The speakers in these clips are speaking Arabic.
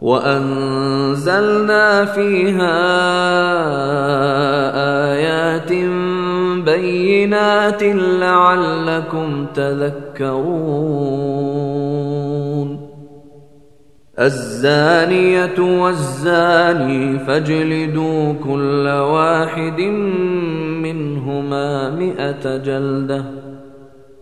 وأنزلنا فيها آيات بينات لعلكم تذكرون. الزانية والزاني فاجلدوا كل واحد منهما مئة جلدة.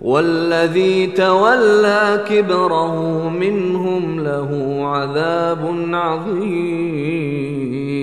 والذي تولى كبره منهم له عذاب عظيم.